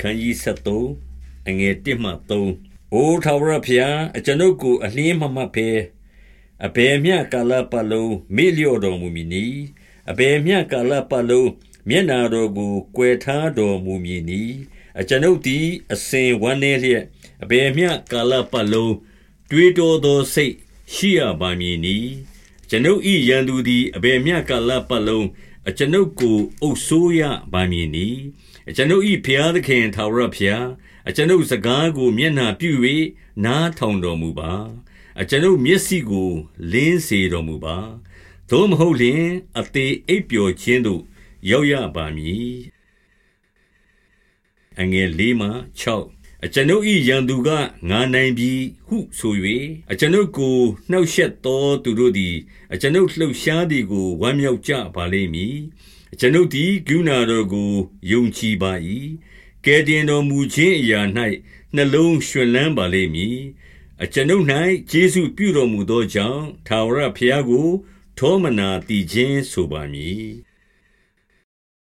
ခန်းကြီး73အငယ်1မှ3အိုထာဝရဘုရားအကျွန်ုပ်ကိုအလင်းမမှတ်ဖဲအဘယ်မျှကာလပတ်လုံးမေ့လျော့တော်မူမည်နီအဘယ်မျှကာလပတ်လုံးမျက်နာတော်ကိုကွယ်ထားတော်မူမည်နီအကျွန်ုပ်သည်အစဉ်ဝမ်းနည်းလျက်အဘယ်မျှကာလပတ်လုံးတွေးတောသောစိတ်ရှိရပါမည်နီကျွန်ုပ်ဤရန်သူသည်အဘယ်မျှကာလပတ်လုံး အကျွန်ုပ်ကိုအုပ်ဆိုးရပါမည်နီအကျွန်ုပ်ဤဖျားသခင်ထာဝရဖျားအကျွန်ုပ်စကားကိုမျက်နှာပြု၍နားထောင်တော်မူပါအကျွန်ုပ်မျက်စိကို လင်းစေတော်မူပါသို့မဟုတ်လျှင်အသေးအိပ်ပျော်ခြင်းသို့ရောက်ရပါမည်အငယ်၄မှ6 အကျွန်ုပ်၏ရန်သူကငါနိုင်ပြီဟုဆို၍အကျွန်ုပ်ကိုနှောက်ယှက်သောသူတို့သည်အကျွန်ုပ်လှုပ်ရှားသည်ကိုဝမ်းမြောက်ကြပါလိမ့်မည်အကျွန်ုပ်သည်ကရုဏာတော်ကိုယုံကြည်ပါ၏ကယ်တင်တော်မူခြင်းအရာ၌နှလုံးရွှင်လန်းပါလိမ့်မည်အကျွန်ုပ်၌ကျေးဇူးပြုတော်မူသောကြောင့်ထာဝရဘုရားကို ထောမနာတည်ခြင်းဆိုပါမည်